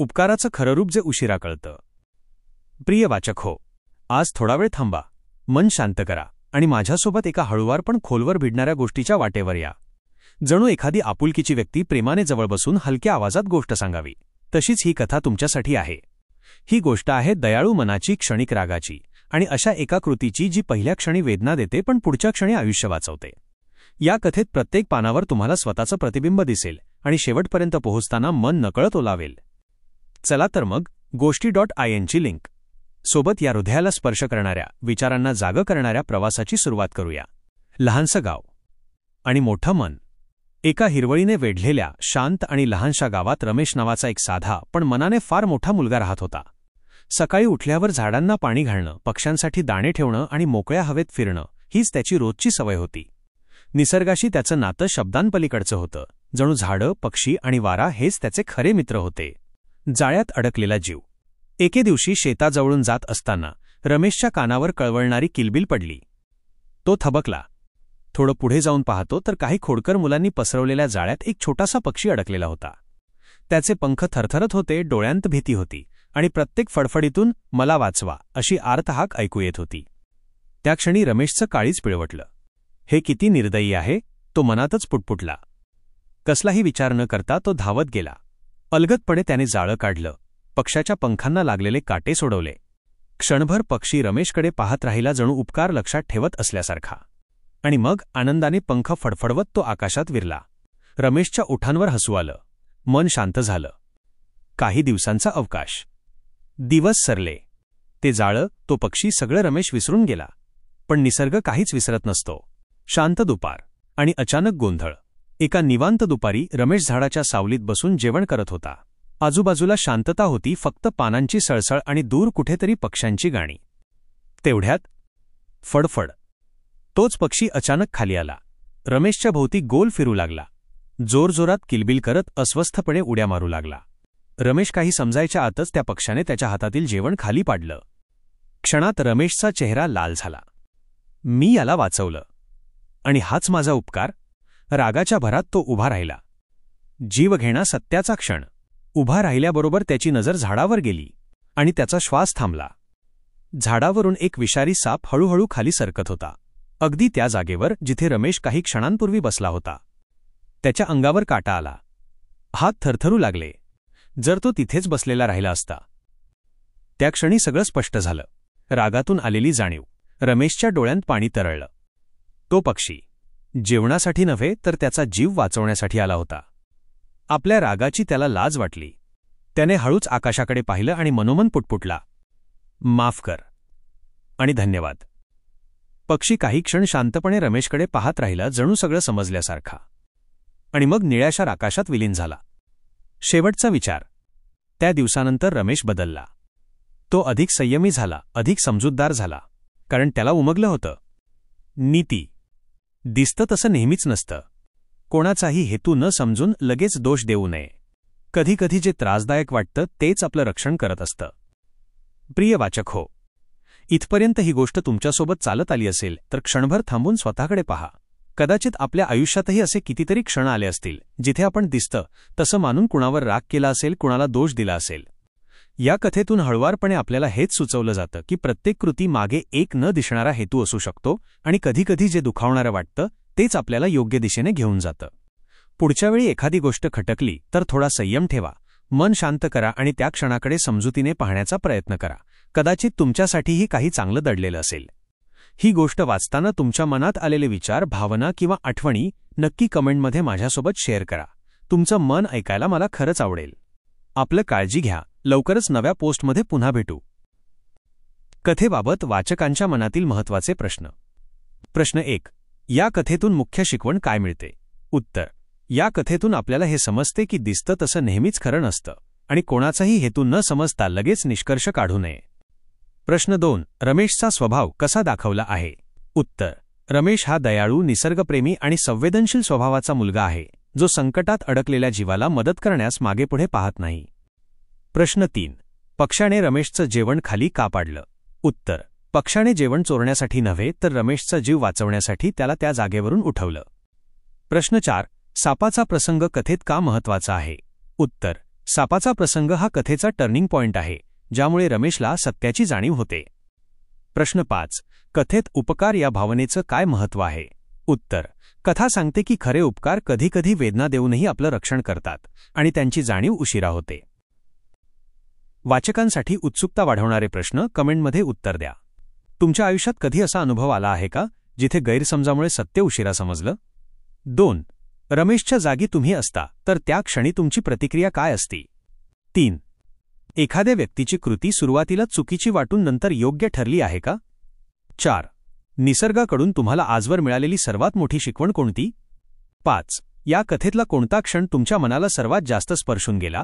उपकाराचं खरं रूप जे उशिरा कळतं. प्रिय वाचक हो आज थोडा वेळ थांबा. मन शांत करा आणि माझ्यासोबत एका हळूवार पण खोलवर भिडणाऱ्या गोष्टीच्या वाटेवर या. जणू एखादी आपुलकीची व्यक्ती प्रेमाने जवळ बसून हलक्या आवाजात गोष्ट सांगावी. तशीच ही कथा तुमच्यासाठी आहे. ही गोष्ट आहे दयाळू मनाची क्षणिक रागाची आणि अशा एका कृतीची जी पहिल्या क्षणी वेदना देते पण पुढच्या क्षणी आयुष्य वाचवते. या कथेत प्रत्येक पानावर तुम्हाला स्वतःचं प्रतिबिंब दिसेल आणि शेवटपर्यंत पोहोचताना मन नकळत ओलावेल. चला तर मग गोष्टी डॉट आय एनची लिंक. सोबत या हृदयाला स्पर्श करणाऱ्या विचारांना जागं करणाऱ्या प्रवासाची सुरुवात करूया. लहानसं गाव आणि मोठं मन. एका हिरवळीने वेढलेल्या शांत आणि लहानशा गावात रमेश नावाचा एक साधा पण मनाने फार मोठा मुलगा राहत होता. सकाळी उठल्यावर झाडांना पाणी घालणं पक्ष्यांसाठी दाणे ठेवणं आणि मोकळ्या हवेत फिरणं हीच त्याची रोजची सवय होती. निसर्गाशी त्याचं नातं शब्दांपलीकडचं होतं. जणू झाडं पक्षी आणि वारा हेच त्याचे खरे मित्र होते. जाळ्यात अडकलेला जीव. एके दिवशी शेताजवळून जात असताना रमेशच्या कानावर कळवळणारी किलबिल पडली. तो थबकला. थोडं पुढे जाऊन पाहतो तर काही खोडकर मुलांनी पसरवलेल्या जाळ्यात एक छोटासा पक्षी अडकलेला होता. त्याचे पंख थरथरत होते डोळ्यांत भीती होती आणि प्रत्येक फडफडीतून मला वाचवा अशी आर्तहाक ऐकू येत होती. त्या क्षणी रमेशचं काळीच पिळवटलं. हे किती निर्दयी आहे. तो मनातच पुटपुटला. कसलाही विचार न करता तो धावत गेला. अलगतपणे त्याने जाळं काढलं. पक्षाच्या पंखांना लागलेले काटे सोडवले. क्षणभर पक्षी रमेशकडे पाहत राहिला जणू उपकार लक्षात ठेवत असल्यासारखा. आणि मग आनंदाने पंख फडफडवत तो आकाशात विरला. रमेशच्या ओठांवर हसू आलं. मन शांत झालं. काही दिवसांचा अवकाश. दिवस सरले. ते जाळं तो पक्षी सगळं रमेश विसरून गेला. पण निसर्ग काहीच विसरत नसतो. शांत दुपार आणि अचानक गोंधळ. एका निवांत दुपारी रमेश झाडाच्या सावलीत बसून जेवण करत होता. आजूबाजूला शांतता होती फक्त पानांची सळसळ आणि दूर कुठेतरी पक्ष्यांची गाणी. तेवढ्यात फडफड. तोच पक्षी अचानक खाली आला. रमेशच्या भोवती गोल फिरू लागला. जोरजोरात किलबिल करत अस्वस्थपणे उड्या मारू लागला. रमेश काही समजायच्या आतच त्या पक्षाने त्याच्या हातातील जेवण खाली पाडलं. क्षणात रमेशचा चेहरा लाल झाला. मी याला वाचवलं. आणि हाच माझा उपकार? रागाच्या भरात तो उभा राहिला. जीव घेणा सत्याचा क्षण. उभा राहिल्याबरोबर त्याची नजर झाडावर गेली आणि त्याचा श्वास थांबला. झाडावरून एक विषारी साप हळूहळू खाली सरकत होता. अगदी त्या जागेवर जिथे रमेश काही क्षणांपूर्वी बसला होता. त्याच्या अंगावर काटा आला. हात थरथरू लागले. जर तो तिथेच बसलेला राहिला असता. त्या क्षणी सगळं स्पष्ट झालं. रागातून आलेली जाणीव. रमेशच्या डोळ्यांत पाणी तरळलं. तो पक्षी. जेवणासाठी नव्हे तर त्याचा जीव वाचवण्यासाठी आला होता. आपल्या रागाची त्याला लाज वाटली. त्याने हळूच आकाशाकडे पाहिलं आणि मनोमन पुटपुटला. माफ कर. आणि धन्यवाद. पक्षी काही क्षण शांतपणे रमेशकडे पाहत राहिला जणू सगळं समजल्यासारखा. आणि मग निळ्याशार आकाशात विलीन झाला. शेवटचा विचार. त्या दिवसानंतर रमेश बदलला. तो अधिक संयमी झाला अधिक समजूतदार झाला. कारण त्याला उमगलं होतं. नीती. दिसतं तसं नेहमीच नसतं. कोणाचाही हेतू न समजून लगेच दोष देऊ नये. कधीकधी जे त्रासदायक वाटतं तेच आपलं रक्षण करत असतं. प्रिय वाचक हो इथपर्यंत ही गोष्ट तुमच्यासोबत चालत आली असेल तर क्षणभर थांबून स्वतःकडे पहा. कदाचित आपल्या आयुष्यातही असे कितीतरी क्षण आले असतील जिथे आपण दिसतं तसं मानून कुणावर राग केला असेल कुणाला दोष दिला असेल. या कथेतून हळवारपणे आपल्याला हेच सुचवलं जातं की प्रत्येक कृती मागे एक न दिसणारा हेतू असू शकतो आणि कधीकधी जे दुखावणारं वाटतं तेच आपल्याला योग्य दिशेने घेऊन जातं. पुढच्या वेळी एखादी गोष्ट खटकली तर थोडा संयम ठेवा. मन शांत करा आणि त्या क्षणाकडे समजुतीने पाहण्याचा प्रयत्न करा. कदाचित तुमच्यासाठीही काही चांगलं दडलेलं असेल. ही गोष्ट वाचताना तुमच्या मनात आलेले विचार भावना किंवा आठवणी नक्की कमेंटमध्ये माझ्यासोबत शेअर करा. तुमचं मन ऐकायला मला खरंच आवडेल. आपलं काळजी घ्या. लवकरच नव्या पोस्टमध्ये पुन्हा भेटू. कथेबाबत वाचकांच्या मनातील महत्त्वाचे प्रश्न. प्रश्न एक या कथेतून मुख्य शिकवण काय मिळते? उत्तर या कथेतून आपल्याला हे समजते की दिसतं तसं नेहमीच खरं नसतं आणि कोणाचाही हेतू न समजता लगेच निष्कर्ष काढू नये. प्रश्न दोन रमेशचा स्वभाव कसा दाखवला आहे? उत्तर रमेश हा दयाळू निसर्गप्रेमी आणि संवेदनशील स्वभावाचा मुलगा आहे जो संकटात अडकलेल्या जीवाला मदत करण्यास मागेपुढे पाहत नाही. प्रश्न तीन. पक्षाने रमेशचं जेवण खाली का पाडलं? उत्तर. पक्षाने जेवण चोरण्यासाठी नव्हे तर रमेशचा जीव वाचवण्यासाठी त्याला त्या जागेवरून उठवलं. प्रश्न चार. सापाचा प्रसंग कथेत का महत्त्वाचा आहे? उत्तर. सापाचा प्रसंग हा कथेचा टर्निंग पॉइंट आहे ज्यामुळे रमेशला सत्याची जाणीव होते. प्रश्न पाच. कथेत उपकार या भावनेचं काय महत्त्व आहे? उत्तर. कथा सांगते की खरे उपकार कधीकधी वेदना देऊनही आपलं रक्षण करतात आणि त्यांची जाणीव उशिरा होते. वाचकांसाठी उत्सुकता वाढवणारे प्रश्न कमेंटमध्ये उत्तर द्या. तुमच्या आयुष्यात कधी असा अनुभव आला आहे का जिथे गैरसमजामुळे सत्य उशिरा समजलं? दोन रमेशच्या जागी तुम्ही असता तर त्या क्षणी तुमची प्रतिक्रिया काय असती? तीन एखाद्या व्यक्तीची कृती सुरुवातीला चुकीची वाटून नंतर योग्य ठरली आहे का? चार निसर्गाकडून तुम्हाला आजवर मिळालेली सर्वात मोठी शिकवण कोणती? पाच या कथेतला कोणता क्षण तुमच्या मनाला सर्वात जास्त स्पर्शून गेला?